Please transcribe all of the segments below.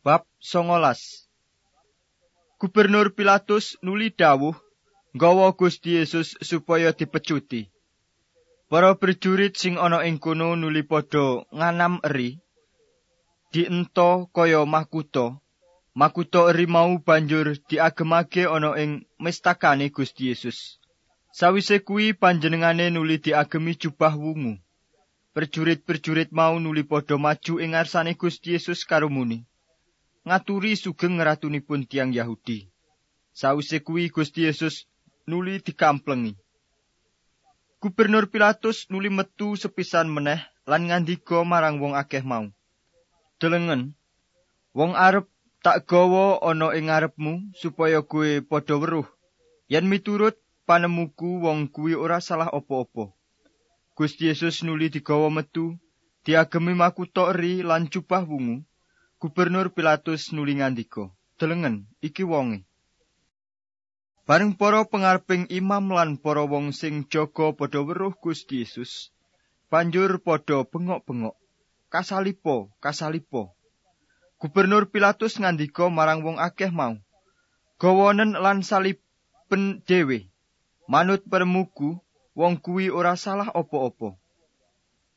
Bab 19 Gubernur Pilatus nuli dawuh nggawa Gusti Yesus supaya dipecuti. Para prajurit sing ana ing kono nuli padha nganam eri diento kaya makuta. Makuta eri mau banjur diagemake ana ing mestakane Gusti Yesus. Sawise kuwi panjenengane nuli diagemi jubah wungu. Prajurit-prajurit mau nuli padha maju ing ngarsane Gusti Yesus karo muni. Ngaturi sugeng ratunipun tiang Yahudi. Sawise kuwi Gusti Yesus nuli dikamplengi. Gubernur Pilatus nuli metu sepisan meneh lan ngandika marang wong akeh mau. Delengen, wong arep tak gawa ana ing ngarepmu supaya kowe padha weruh. Yen miturut panemuku wong kuwi ora salah apa-apa. Gusti Yesus nuli digawa metu, diagemi makuta eri lan jubah wungu. Gubernur Pilatus nuli ngandika, "Delengen, iki wonge." Bareng para pengarping imam lan para wong sing jaga padha weruh Gusti Yesus, banjur padha bengok-bengok, "Kasalipo, kasalipo." Gubernur Pilatus ngandika marang wong akeh mau, "Gawonen lan salipen dhewe. Manut permuku, wong kuwi ora salah apa-apa."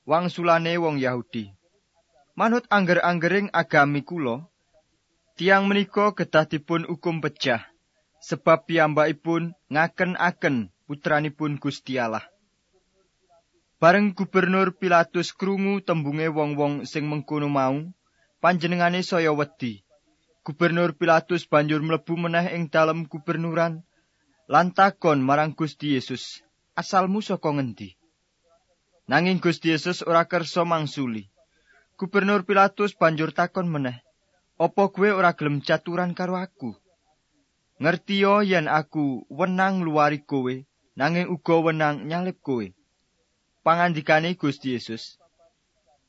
Wangsulane wong Yahudi, Manut angger-anggering agami kula, tiang menika kedah dipun hukum pecah sebab piyambakipun ngaken-aken putranipun Gusti Allah. Bareng gubernur Pilatus krungu tembunge wong-wong sing mengkono mau, panjenengane saya wedi. Gubernur Pilatus banjur mlebu meneh ing dalem gubernuran lan takon marang Gusti Yesus, "Asalmu saka ngendi?" Nanging Gusti Yesus ora kersa mangsuli. Gubernur Pilatus banjur takon meneh, "Apa kowe ora gelem caturan karo aku? Ngertiyo yen aku wenang luari kowe, nanging uga wenang nyalip kowe." Pangandikane Gusti Yesus,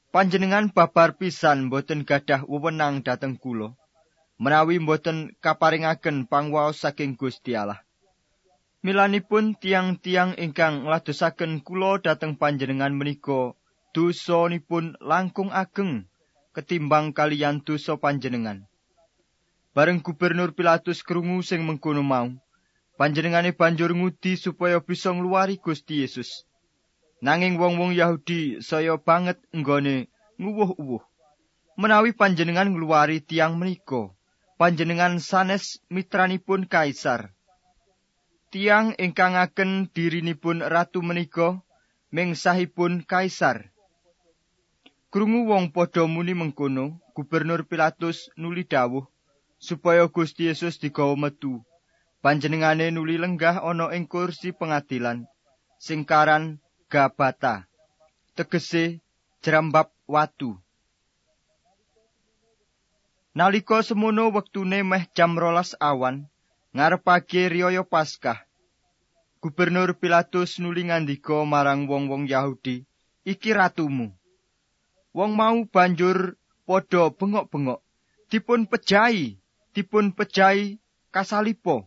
"Panjenengan babar pisan boten gadah wewenang dhateng kula, menawi boten kaparingaken pangwaos saking Gusti Allah." Milanipun tiang-tiang ingkang ngladosaken kula dhateng panjenengan menika dosanipun langkung ageng ketimbang kalian dosa panjenengan. Bareng gubernur Pilatus krungu sing mengkono mau, panjenengane banjur ngudi supaya bisa ngluwari Gusti Yesus. Nanging wong-wong Yahudi saya banget nggone nguwuh-uwuh. Menawi panjenengan ngluwari tiang menika, panjenengan sanes mitranipun kaisar. Tiang ingkang agen dirinipun ratu menika mengsahipun kaisar. Krungu wong padha muni mengkono, Gubernur Pilatus nuli dawuh supaya Gusti Yesus digawa metu. Panjenengane nuli lenggah ana ing kursi pengadilan sing karan Gabata. Tegese jerambab watu. Nalika semono wektune meh jam rolas awan, ngarepake riyaya Paskah. Gubernur Pilatus nuli ngandika marang wong-wong Yahudi, "Iki ratumu." Wong mau banjur padha bengok-bengok. Dipun pejahi dipun pejahi kasalipo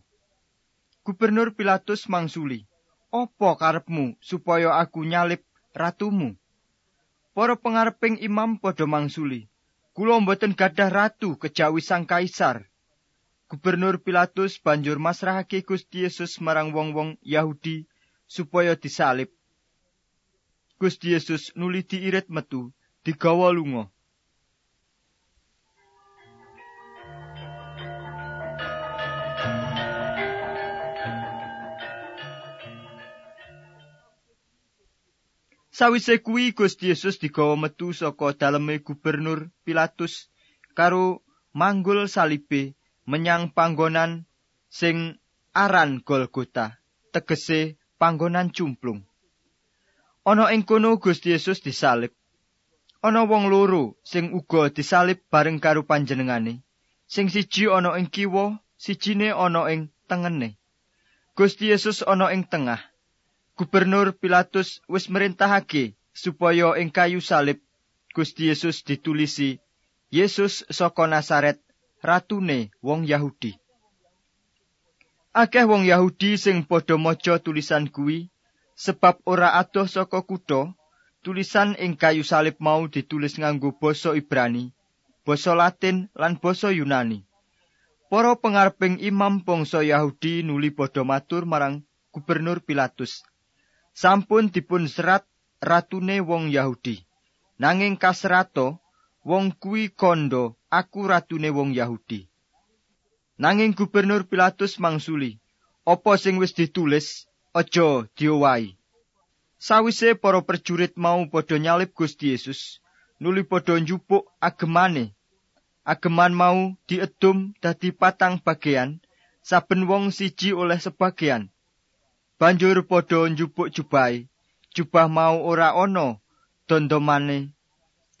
gubernur pilatus mangsuli apa karepmu supaya aku nyalip ratumu? Para pengareping imam padha mangsuli kula mboten gadah ratu kejawi sang kaisar. Gubernur pilatus banjur masrahake Gusti Yesus marang wong-wong Yahudi supaya disalib. Gusti Yesus nuli diirit metu digawa lunga. Sawise kuwi Gusti Yesus digawa metu saka daleme gubernur Pilatus karo manggul salibe menyang panggonan sing aran Golgota, tegese panggonan cumplung. Ana ing kono Gusti Yesus disalib. Ana wong loro sing uga disalib bareng karo panjenengane. Sing siji ana ing kiwa sijine ana ing tengene. Gusti Yesus ana ing tengah. Gubernur Pilatus wis merintahake supaya ing kayu salib Gusti Yesus ditulisi Yesus saka Nasaret ratune wong Yahudi. Akeh wong Yahudi sing padha maca tulisan kuwi sebab ora adoh saka kutha tulisan ing kayu salib mau ditulis nganggo basa Ibrani basa Latin lan basa Yunani. Para pengarping imam bangsa Yahudi nuli padha matur marang Gubernur Pilatus. Sampun dipun serat ratune wong Yahudi. Nanging kasrato wong kuwi kondo aku ratune wong Yahudi. Nanging Gubernur Pilatus mangsuli, apa sing wis ditulis aja diowahi. Sawise para prajurit mau padha nyalip Gusti Yesus, nuli padha njupuk agemane ageman mau diedum dadi patang bagian, saben wong siji oleh sebagian. Banjur padha njupuk jubai, jubah mau ora ana dondomane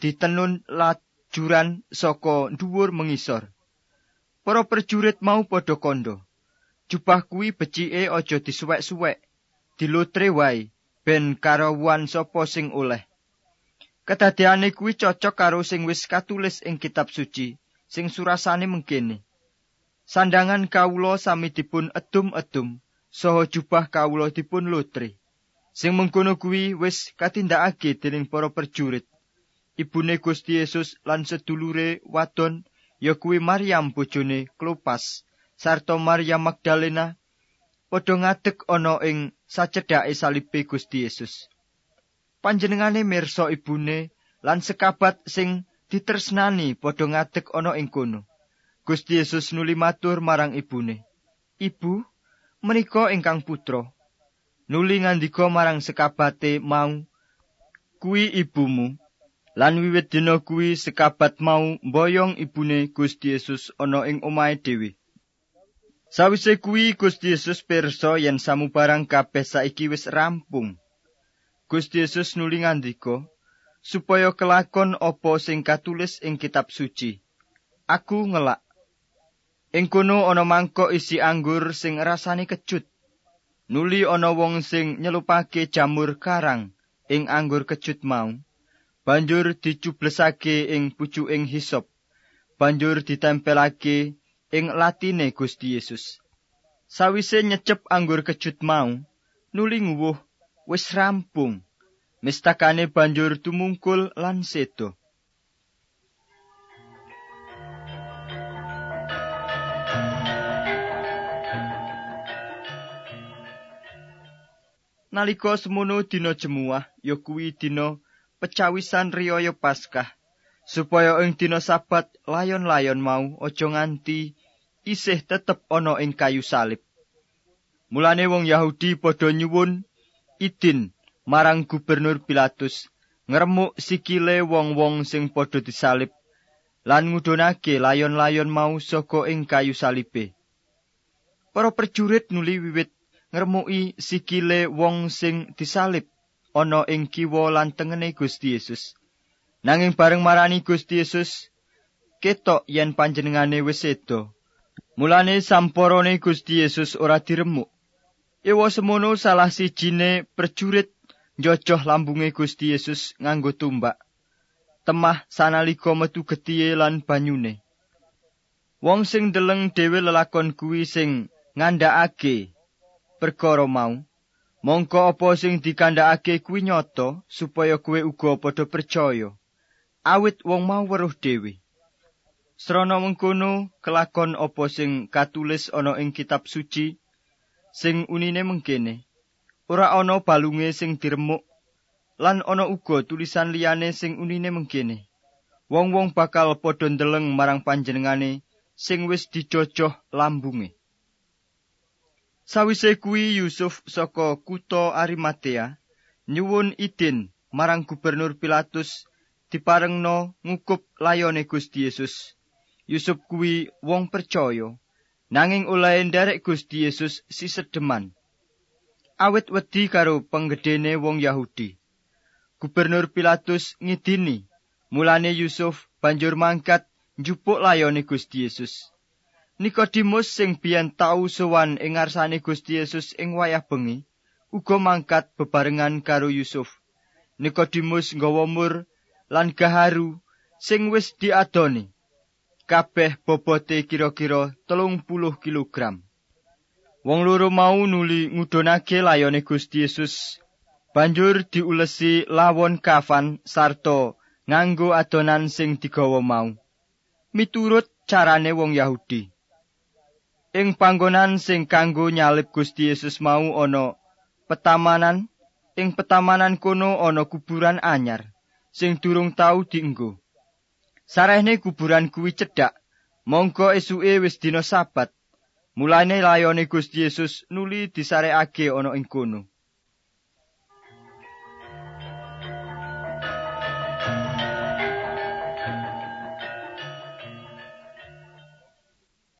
ditenun lajuran saka dhuwur mengisor. Para prajurit mau padha kandha. Jubah kuwi becike aja disuwek-suwek, dilotre wae ben karawuan sapa sing oleh. Kedadiane kuwi cocok karo sing wis katulis ing kitab suci, sing surasane mengkene. Sandangan kawula sami dipun edum-edum, saha jubah kawula dipun lotre. Sing mengkono kuwi wis katindakake dening para prajurit. Ibune Gusti Yesus lan sedulure wadon ya kuwi Maryam bojone Klopas sarta Maryam Magdalena padha ngadeg ana ing sacedhake salibe Gusti Yesus. panjenengane mirsa ibune lan sekabat sing ditresnani padha ngadeg ana ing kono. Gusti Yesus nuli matur marang ibune, "Ibu, menika ingkang putra." Nuli ngandika marang sekabate mau, "Kuwi ibumu." Lan wiwit dina kuwi sekabat mau mboyong ibune Gusti Yesus ana ing omahe dhewe. Sawise kuwi Gusti Yesus pirsa yen samubarang kabeh saiki wis rampung. Gusti Yesus nuli ngandika supaya kelakon apa sing katulis ing kitab suci. Aku ngelak. Ing kono ana mangkok isi anggur sing rasane kecut. Nuli ana wong sing nyelupake jamur karang ing anggur kecut mau. Banjur dicublesake ing pucuking hisop. Banjur ditempelake ing latine Gusti Yesus. Sawise nyecep anggur kecut mau, nuli nguwuh wis rampung. Mistakane banjur tumungkul lan sedo. Nalika semono dina jemuah, ya kuwi dina pecawisan riyaya Paskah, supaya ing dina Sabat layon-layon mau aja nganti isih tetep ana ing kayu salib. Mulane wong Yahudi padha nyuwun idin marang gubernur Pilatus ngremuk sikile wong-wong sing padha disalib lan ngudhunake layon-layon mau saka ing kayu salibe. Para prajurit nuli wiwit ngremuki sikile wong sing disalib ana ing kiwa lan tengene Gusti Yesus. Nanging bareng marani Gusti Yesus ketok yen panjenengane wis sedo. Mulane samporone Gusti Yesus ora diremuk. Ewa semono salah sijine prajurit njojoh lambunge Gusti Yesus nganggo tumbak. Temah sanalika metu getihe lan banyune. Wong sing deleng dhewe lelakon kuwi sing ngandhakake perkara mau. Mongko apa sing dikandhakake kuwi nyata supaya kowe uga padha percaya. Awit wong mau weruh dhewe. Srana mengkono kelakon apa sing katulis ana ing kitab suci sing unine mengkene. Ora ana balunge sing diremuk lan ana uga tulisan liyane sing unine mengkene. Wong-wong bakal padha ndeleng marang panjenengane sing wis dijojoh lambunge. Sawise kuwi Yusuf saka kutha Arimatea nyuwun idin marang gubernur Pilatus diparengno ngukup layone Gusti Yesus Yusuf kuwi wong percaya nanging oleh nderek Gusti Yesus si sedeman. Awit wedi karo penggedene wong Yahudi. Gubernur Pilatus ngidini, mulane Yusuf banjur mangkat njupuk layone Gusti Yesus. Nikodemus sing biyen tau sowan ing ngarsane Gusti Yesus ing wayah bengi, uga mangkat bebarengan karo Yusuf. Nikodemus nggawa mur lan gaharu sing wis diadoni. Kabeh bobote kira-kira telung puluh kilogram. Wong loro mau nuli ngudonake layone Gusti Yesus, banjur diulesi lawon kafan sarta nganggo adonan sing digawa mau. miturut carane wong Yahudi. Ing panggonan sing kanggo nyalib Gusti Yesus mau ana petamanan, ing petamanan kono ana kuburan anyar sing durung tau dienggo. Sarehne kuburan kuwi cedhak, monggo esuke wis dina sabat. Mulane layone Gusti Yesus nuli disarekake ana ing kono.